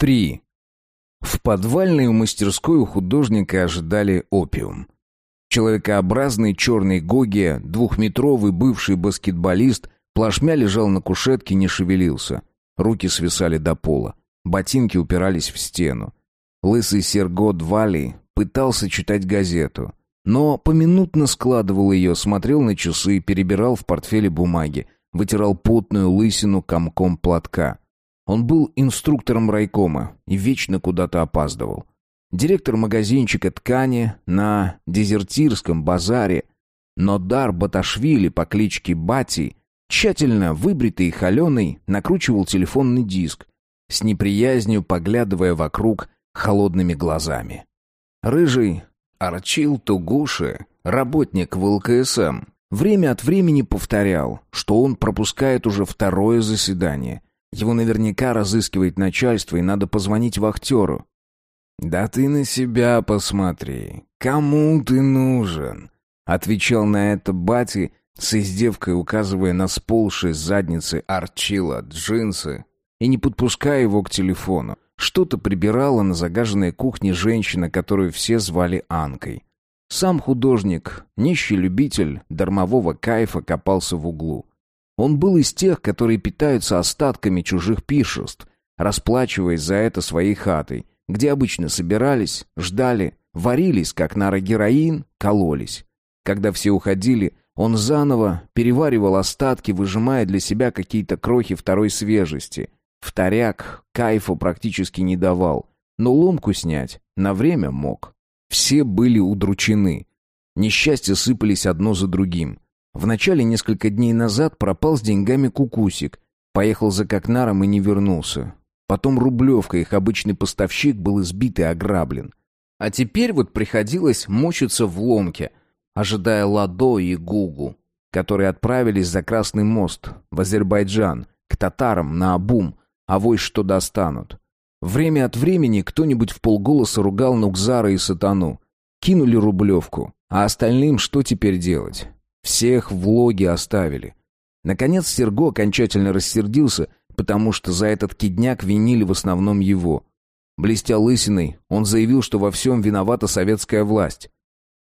3. В мастерской у художника ожидали опиум. Человекообразный черный Гоги, двухметровый бывший баскетболист, плашмя лежал на кушетке, не шевелился. Руки свисали до пола. Ботинки упирались в стену. Лысый Серго Двали пытался читать газету, но поминутно складывал ее, смотрел на часы, перебирал в портфеле бумаги, вытирал потную лысину комком платка. Он был инструктором райкома и вечно куда-то опаздывал. Директор магазинчика ткани на дезертирском базаре Нодар Баташвили по кличке Бати, тщательно выбритый и холеный, накручивал телефонный диск, с неприязнью поглядывая вокруг холодными глазами. Рыжий Арчил Тугуши, работник в ЛКСМ, время от времени повторял, что он пропускает уже второе заседание. Его наверняка разыскивает начальство, и надо позвонить вахтеру. «Да ты на себя посмотри. Кому ты нужен?» Отвечал на это Бати, с издевкой указывая на сползшие с задницы Арчила джинсы и не подпуская его к телефону. Что-то прибирала на загаженной кухне женщина, которую все звали Анкой. Сам художник, нищий любитель дармового кайфа, копался в углу. Он был из тех, которые питаются остатками чужих пиршеств, расплачиваясь за это своей хатой, где обычно собирались, ждали, варились, как нарогероин, кололись. Когда все уходили, он заново переваривал остатки, выжимая для себя какие-то крохи второй свежести. Вторяк кайфу практически не давал, но ломку снять на время мог. Все были удручены. Несчастья сыпались одно за другим. Вначале несколько дней назад пропал с деньгами кукусик, поехал за Кокнаром и не вернулся. Потом Рублевка, их обычный поставщик, был избит и ограблен. А теперь вот приходилось мучиться в ломке, ожидая Ладо и Гугу, которые отправились за Красный мост, в Азербайджан, к татарам на Абум, а вось что достанут. Время от времени кто-нибудь в полголоса ругал Нукзара и Сатану. Кинули Рублевку, а остальным что теперь делать? Всех в логе оставили. Наконец Серго окончательно рассердился потому что за этот кидняк винили в основном его. Блестя лысиной, он заявил, что во всем виновата советская власть.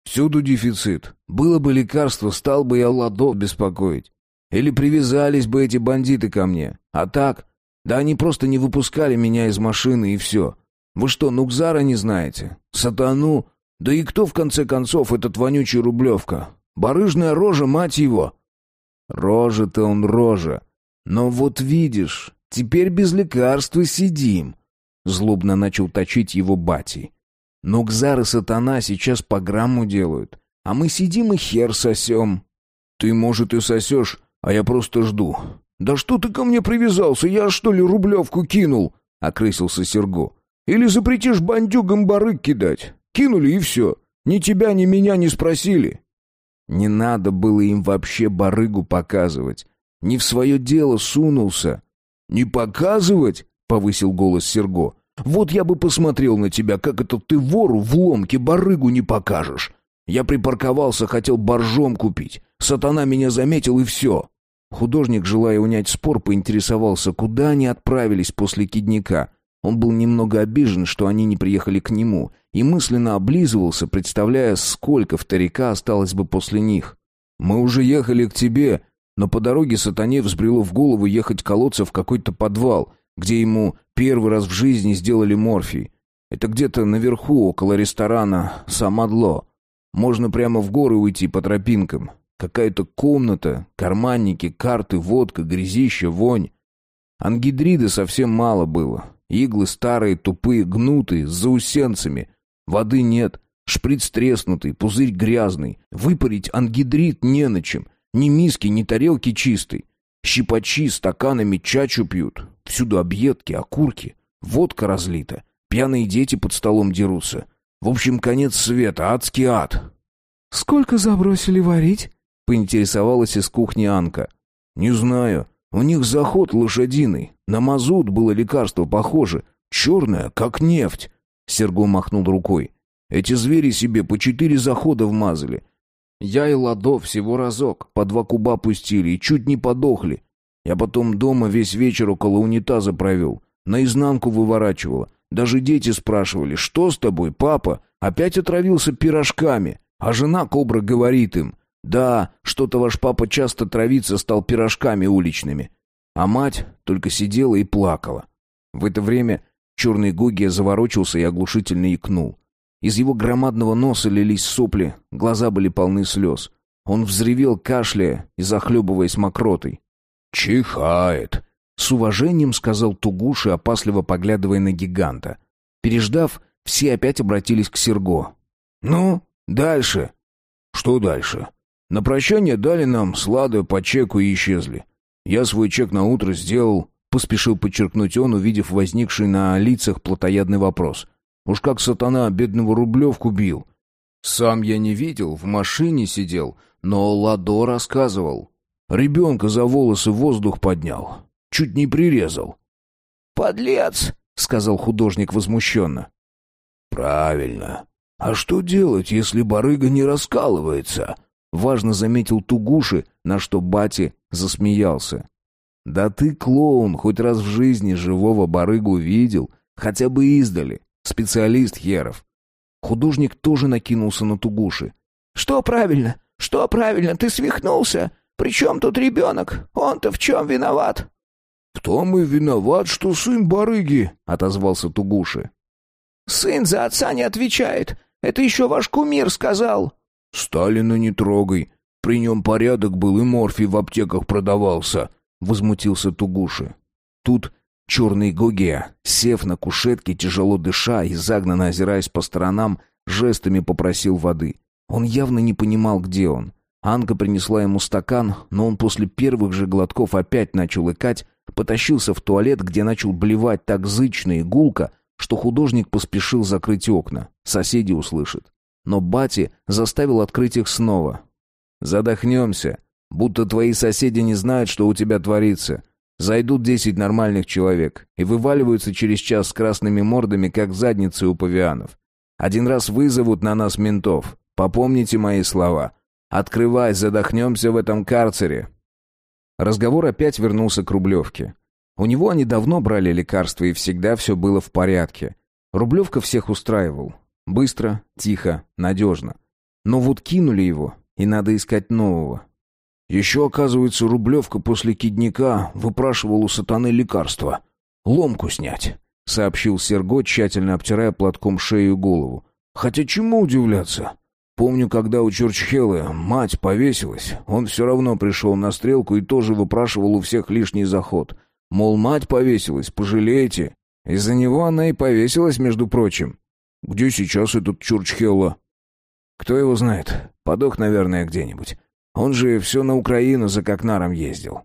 «Всюду дефицит. Было бы лекарство, стал бы я ладов беспокоить. Или привязались бы эти бандиты ко мне. А так, да они просто не выпускали меня из машины и все. Вы что, Нукзара не знаете? Сатану? Да и кто, в конце концов, этот вонючий Рублевка? Барыжная рожа, мать его!» «Рожа-то он рожа. «Но вот видишь, теперь без лекарства сидим», — злобно начал точить его бати. «Но Кзар Сатана сейчас по грамму делают, а мы сидим и хер сосем». «Ты, может, и сосешь, а я просто жду». «Да что ты ко мне привязался? Я, что ли, рублевку кинул?» — окрысился Серго. «Или запретишь бандюгам барык кидать? Кинули и все. Ни тебя, ни меня не спросили». Не надо было им вообще барыгу показывать. Не в свое дело сунулся. «Не показывать?» — повысил голос Серго. «Вот я бы посмотрел на тебя, как это ты вору в ломке барыгу не покажешь. Я припарковался, хотел боржом купить. Сатана меня заметил, и все». Художник, желая унять спор, поинтересовался, куда они отправились после кидника. Он был немного обижен, что они не приехали к нему, и мысленно облизывался, представляя, сколько вторика осталось бы после них. «Мы уже ехали к тебе», но по дороге сатане взбрело в голову ехать колоться в какой-то подвал, где ему первый раз в жизни сделали морфий. Это где-то наверху, около ресторана «Самадло». Можно прямо в горы уйти по тропинкам. Какая-то комната, карманники, карты, водка, грязище, вонь. Ангидрида совсем мало было. Иглы старые, тупые, гнутые, с заусенцами. Воды нет, шприц треснутый, пузырь грязный. Выпарить ангидрид не на чем. Ни миски, ни тарелки чистой. Щипачи стаканами чачу пьют. Всюду объедки, окурки. Водка разлита. Пьяные дети под столом дерутся. В общем, конец света, адский ад. «Сколько забросили варить?» — поинтересовалась из кухни Анка. «Не знаю. У них заход лошадиный. На мазут было лекарство похоже. Черное, как нефть». Серго махнул рукой. «Эти звери себе по четыре захода вмазали. Я и Ладо всего разок по два куба пустили и чуть не подохли. Я потом дома весь вечер около унитаза провел. наизнанку выворачивало. Даже дети спрашивали, что с тобой, папа? Опять отравился пирожками. А жена кобра говорит им, да, что-то ваш папа часто травиться стал пирожками уличными. А мать только сидела и плакала. В это время черный Гогия заворочился и оглушительно икнул. Из его громадного носа лились сопли, глаза были полны слез. Он взревел, кашляя и захлебываясь мокротой. «Чихает!» — с уважением сказал Тугуши, опасливо поглядывая на гиганта. Переждав, все опять обратились к Серго. «Ну, дальше?» «Что дальше?» «На прощание дали нам слады по чеку и исчезли. Я свой чек на утро сделал, поспешил подчеркнуть он, увидев возникший на лицах плотоядный вопрос. Уж как сатана бедного Рублевку бил. Сам я не видел, в машине сидел, но Ладо рассказывал. Ребенка за волосы воздух поднял. Чуть не прирезал. «Подлец!» — сказал художник возмущенно. «Правильно. А что делать, если барыга не раскалывается?» Важно заметил Тугуши, на что Бати засмеялся. «Да ты, клоун, хоть раз в жизни живого барыгу видел, хотя бы издали. Специалист Херов». Художник тоже накинулся на Тугуши. «Что правильно? Что правильно? Ты свихнулся? Причем тут ребенок? Он-то в чем виноват?» «В том и виноват, что сын барыги», — отозвался Тугуши. «Сын за отца не отвечает. Это еще ваш кумир сказал». «Сталина не трогай. При нем порядок был и морфий в аптеках продавался», — возмутился Тугуши. Тут черный Гогия, сев на кушетке, тяжело дыша и загнанно озираясь по сторонам, жестами попросил воды. Он явно не понимал, где он. Анка принесла ему стакан, но он после первых же глотков опять начал икать, потащился в туалет, где начал блевать так зычно и гулко, что художник поспешил закрыть окна. Соседи услышат. Но Бати заставил открыть их снова. «Задохнемся. Будто твои соседи не знают, что у тебя творится. Зайдут десять нормальных человек и вываливаются через час с красными мордами, как задницы у павианов. Один раз вызовут на нас ментов. Попомните мои слова. Открывай, задохнемся в этом карцере». Разговор опять вернулся к Рублевке. У него они давно брали лекарства, и всегда все было в порядке. Рублевка всех устраивал. Быстро, тихо, надежно. Но вот кинули его, и надо искать нового. Еще, оказывается, Рублевка после кидника выпрашивал у сатаны лекарства. Ломку снять, сообщил Серго, тщательно обтирая платком шею и голову. Хотя чему удивляться? Помню, когда у Чурчхелы мать повесилась, он все равно пришел на стрелку и тоже выпрашивал у всех лишний заход. Мол, мать повесилась, пожалейте. Из-за него она и повесилась, между прочим. Где сейчас этот Чурчхелла? Кто его знает? Подох, наверное, где-нибудь. Он же все на Украину за Кокнаром ездил.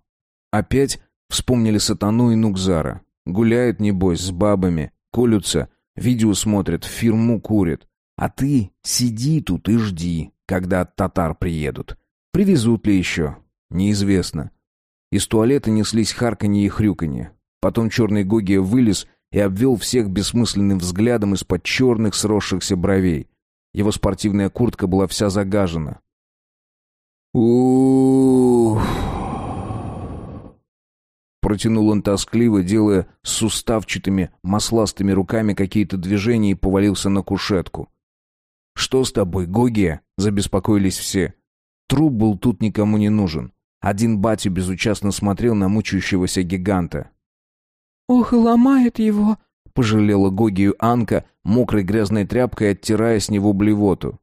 Опять вспомнили Сатану и Нукзара. Гуляют, небось, с бабами, колются, видео смотрят, в фирму курят. А ты сиди тут и жди, когда от татар приедут. Привезут ли еще? Неизвестно. Из туалета неслись харканье и хрюканье. Потом черный Гогия вылез и обвел всех бессмысленным взглядом из-под черных сросшихся бровей. Его спортивная куртка была вся загажена. Ух! Протянул он тоскливо, делая с суставчатыми, масластыми руками какие-то движения и повалился на кушетку. «Что с тобой, Гогия?» — забеспокоились все. Труп был тут никому не нужен. Один батя безучастно смотрел на мучающегося гиганта. «Ох, и ломает его!» — пожалела Гогию Анка, мокрой грязной тряпкой оттирая с него блевоту.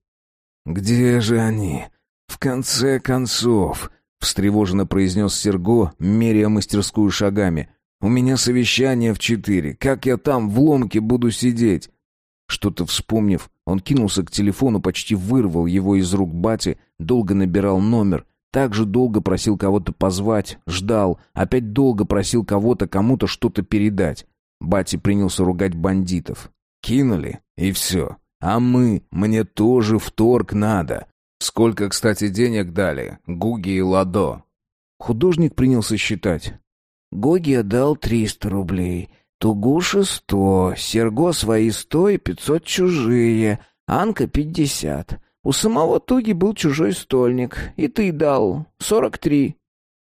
«Где же они? В конце концов!» — встревоженно произнес Серго, меряя мастерскую шагами. «У меня совещание в четыре. Как я там в ломке буду сидеть?» Что-то вспомнив, он кинулся к телефону, почти вырвал его из рук бати, долго набирал номер, так же долго просил кого-то позвать, ждал, опять долго просил кого-то кому-то что-то передать. Бати принялся ругать бандитов. Кинули, и все. А мы, мне тоже в торг надо. Сколько, кстати, денег дали? Гуги и Ладо. Художник принялся считать. Гоги отдал триста рублей, Тугуша сто, Серго свои сто и пятьсот чужие, Анка пятьдесят. У самого Туги был чужой стольник, и ты дал сорок три.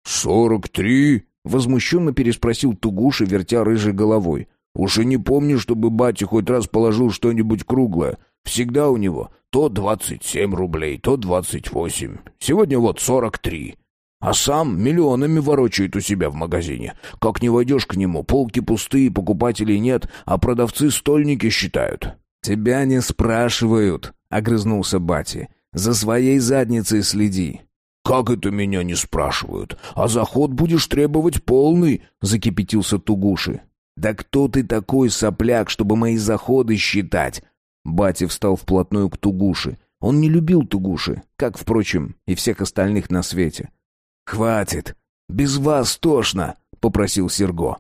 «Сорок три?» Возмущенно переспросил Тугуша, вертя рыжей головой. «Уж и не помню, чтобы батя хоть раз положил что-нибудь круглое. Всегда у него то двадцать семь рублей, то двадцать восемь. Сегодня вот сорок три. А сам миллионами ворочает у себя в магазине. Как не войдешь к нему, полки пустые, покупателей нет, а продавцы стольники считают». «Тебя не спрашивают», — огрызнулся Бати. «За своей задницей следи». «Как это меня не спрашивают? А заход будешь требовать полный?» — закипятился Тугуши. «Да кто ты такой, сопляк, чтобы мои заходы считать?» Бати встал вплотную к Тугуши. Он не любил Тугуши, как, впрочем, и всех остальных на свете. «Хватит! Без вас тошно!» — попросил Серго.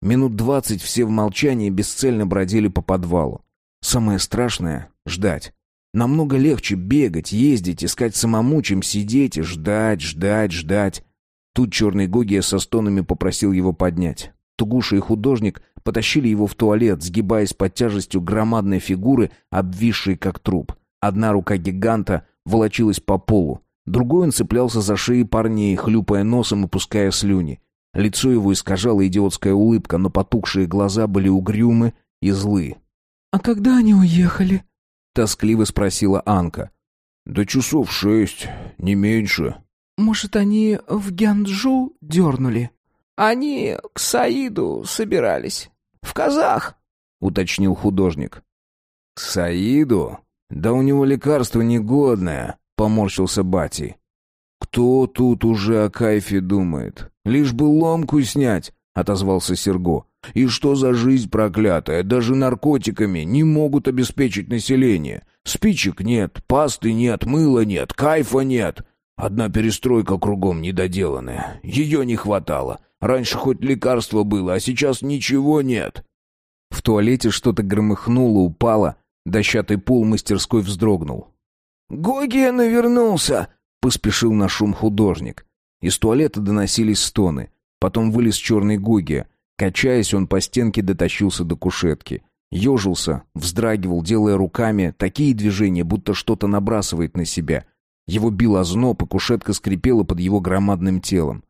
Минут двадцать все в молчании бесцельно бродили по подвалу. Самое страшное — ждать. Намного легче бегать, ездить, искать самому, чем сидеть и ждать, ждать, ждать. Тут черный Гогия со стонами попросил его поднять. Тугуша и художник потащили его в туалет, сгибаясь под тяжестью громадной фигуры, обвисшей как труп. Одна рука гиганта волочилась по полу. Другой он цеплялся за шеи парней, хлюпая носом и пуская слюни. Лицо его искажала идиотская улыбка, но потухшие глаза были угрюмы и злы. «А когда они уехали?» — тоскливо спросила Анка. «Да часов шесть, не меньше». «Может, они в Гянджу дернули?» «Они к Саиду собирались. В Казах», — уточнил художник. «К Саиду? Да у него лекарство негодное», — поморщился Бати. «Кто тут уже о кайфе думает? Лишь бы ломку снять», — отозвался Серго. «И что за жизнь проклятая? Даже наркотиками не могут обеспечить население. Спичек нет, пасты нет, мыла нет, кайфа нет. Одна перестройка кругом недоделанная. Ее не хватало. Раньше хоть лекарство было, а сейчас ничего нет». В туалете что-то громыхнуло, упало. Дощатый пол мастерской вздрогнул. «Гогия навернулся!» — поспешил на шум художник. Из туалета доносились стоны. Потом вылез черный Гогия. Качаясь, он по стенке дотащился до кушетки. Ежился, вздрагивал, делая руками такие движения, будто что-то набрасывает на себя. Его бил озноб, и кушетка скрипела под его громадным телом.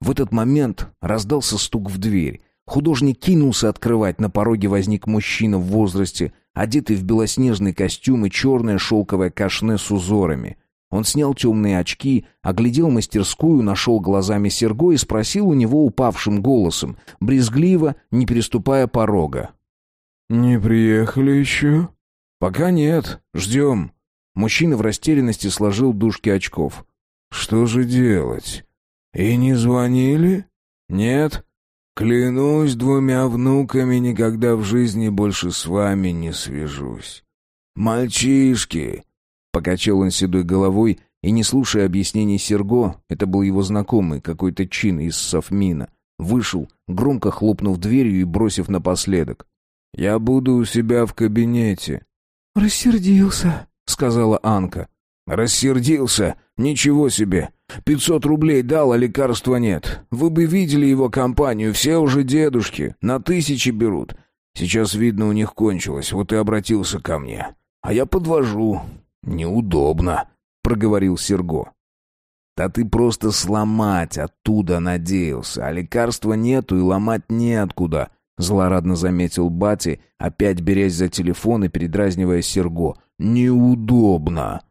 В этот момент раздался стук в дверь. Художник кинулся открывать, на пороге возник мужчина в возрасте, одетый в белоснежный костюм и черное шелковое кашне с узорами. Он снял темные очки, оглядел мастерскую, нашел глазами Серго и спросил у него упавшим голосом, брезгливо, не переступая порога. «Не приехали еще?» «Пока нет. Ждем». Мужчина в растерянности сложил дужки очков. «Что же делать? И не звонили?» «Нет». «Клянусь двумя внуками, никогда в жизни больше с вами не свяжусь. Мальчишки, Покачал он седой головой и, не слушая объяснений Серго, это был его знакомый, какой-то чин из Софмина, вышел, громко хлопнув дверью и бросив напоследок. «Я буду у себя в кабинете». «Рассердился», — сказала Анка. «Рассердился? Ничего себе! Пятьсот рублей дал, а лекарства нет. Вы бы видели его компанию, все уже дедушки, на тысячи берут. Сейчас, видно, у них кончилось, вот и обратился ко мне. А я подвожу, «Неудобно», — проговорил Серго. «Да ты просто сломать оттуда надеялся, а лекарства нету и ломать неоткуда», — злорадно заметил Бати, опять берясь за телефон и передразнивая Серго. «Неудобно».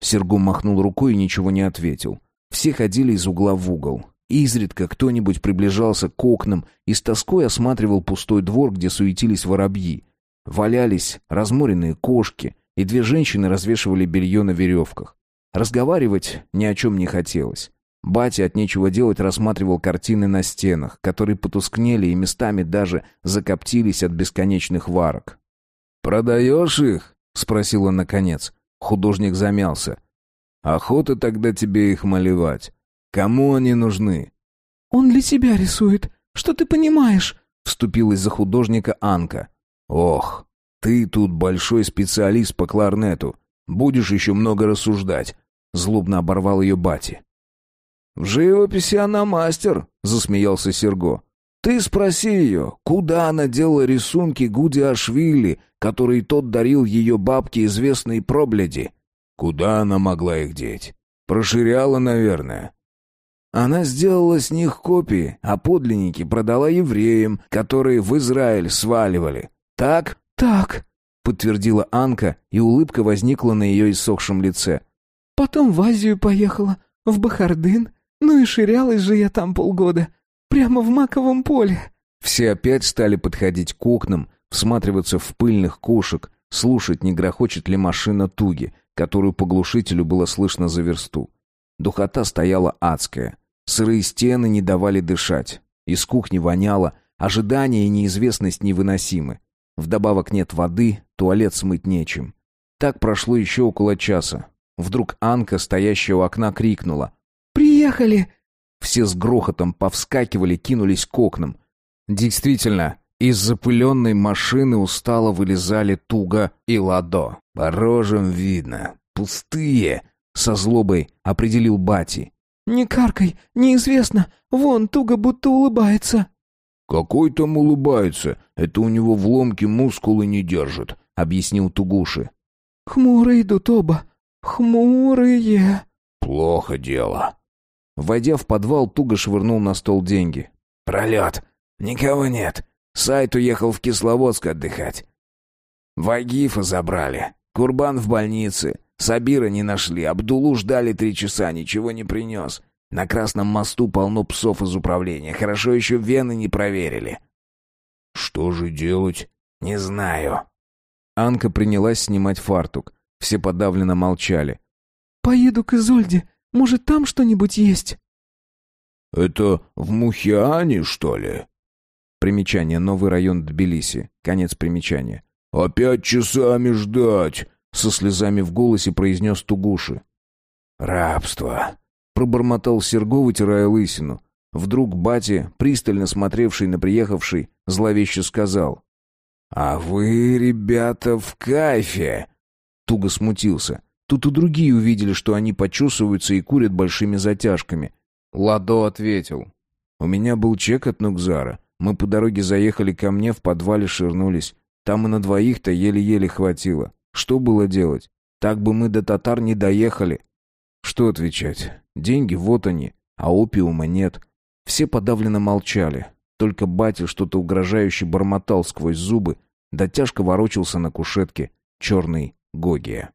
Серго махнул рукой и ничего не ответил. Все ходили из угла в угол. Изредка кто-нибудь приближался к окнам и с тоской осматривал пустой двор, где суетились воробьи. Валялись разморенные кошки — и две женщины развешивали белье на веревках. Разговаривать ни о чем не хотелось. Батя от нечего делать рассматривал картины на стенах, которые потускнели и местами даже закоптились от бесконечных варок. «Продаешь их?» — спросил он наконец. Художник замялся. «Охота тогда тебе их малевать. Кому они нужны?» «Он для себя рисует. Что ты понимаешь?» — вступилась за художника Анка. «Ох, ты тут большой специалист по кларнету. Будешь еще много рассуждать. Злобно оборвал ее Бати. В живописи она мастер, засмеялся Серго. Ты спроси ее, куда она делала рисунки Гуди Ашвили, которые тот дарил ее бабке известной пробледи. Куда она могла их деть? Проширяла, наверное. Она сделала с них копии, а подлинники продала евреям, которые в Израиль сваливали. Так? Так, подтвердила Анка, и улыбка возникла на ее иссохшем лице. Потом в Азию поехала, в Бахардын, ну и ширялась же я там полгода, прямо в маковом поле. Все опять стали подходить к окнам, всматриваться в пыльных кошек, слушать, не грохочет ли машина туги, которую по глушителю было слышно за версту. Духота стояла адская. Сырые стены не давали дышать. Из кухни воняло, ожидание и неизвестность невыносимы. Вдобавок нет воды, туалет смыть нечем. Так прошло еще около часа. Вдруг Анка, стоящая у окна, крикнула. «Приехали!» Все с грохотом повскакивали, кинулись к окнам. Действительно, из запыленной машины устало вылезали Туга и Ладо. «По рожам видно. Пустые!» — со злобой определил Бати. «Не каркай, неизвестно. Вон, Туга будто улыбается». «Какой там улыбается? Это у него в ломке мускулы не держат», — объяснил Тугуши. «Хмурые идут оба. Хмурые». «Плохо дело». Войдя в подвал, Туга швырнул на стол деньги. «Пролет. Никого нет. Сайт уехал в Кисловодск отдыхать. Вагифа забрали. Курбан в больнице. Сабира не нашли. Абдулу ждали три часа, ничего не принес. На Красном мосту полно псов из управления. Хорошо еще вены не проверили. Что же делать? Не знаю. Анка принялась снимать фартук. Все подавленно молчали. «Поеду к Изольде. Может, там что-нибудь есть?» «Это в Мухиане, что ли?» Примечание. Новый район Тбилиси. Конец примечания. «Опять часами ждать!» Со слезами в голосе произнес Тугуши. «Рабство!» Пробормотал Серго, вытирая лысину. Вдруг батя, пристально смотревший на приехавший, зловеще сказал. «А вы, ребята, в кайфе!» Туго смутился. Тут и другие увидели, что они почесываются и курят большими затяжками. Ладо ответил. «У меня был чек от Нукзара. Мы по дороге заехали ко мне, в подвале ширнулись. Там и на двоих-то еле-еле хватило. Что было делать? Так бы мы до татар не доехали». Что отвечать? Деньги вот они, а опиума нет. Все подавленно молчали. Только батя что-то угрожающе бормотал сквозь зубы, да тяжко ворочался на кушетке черный Гогия.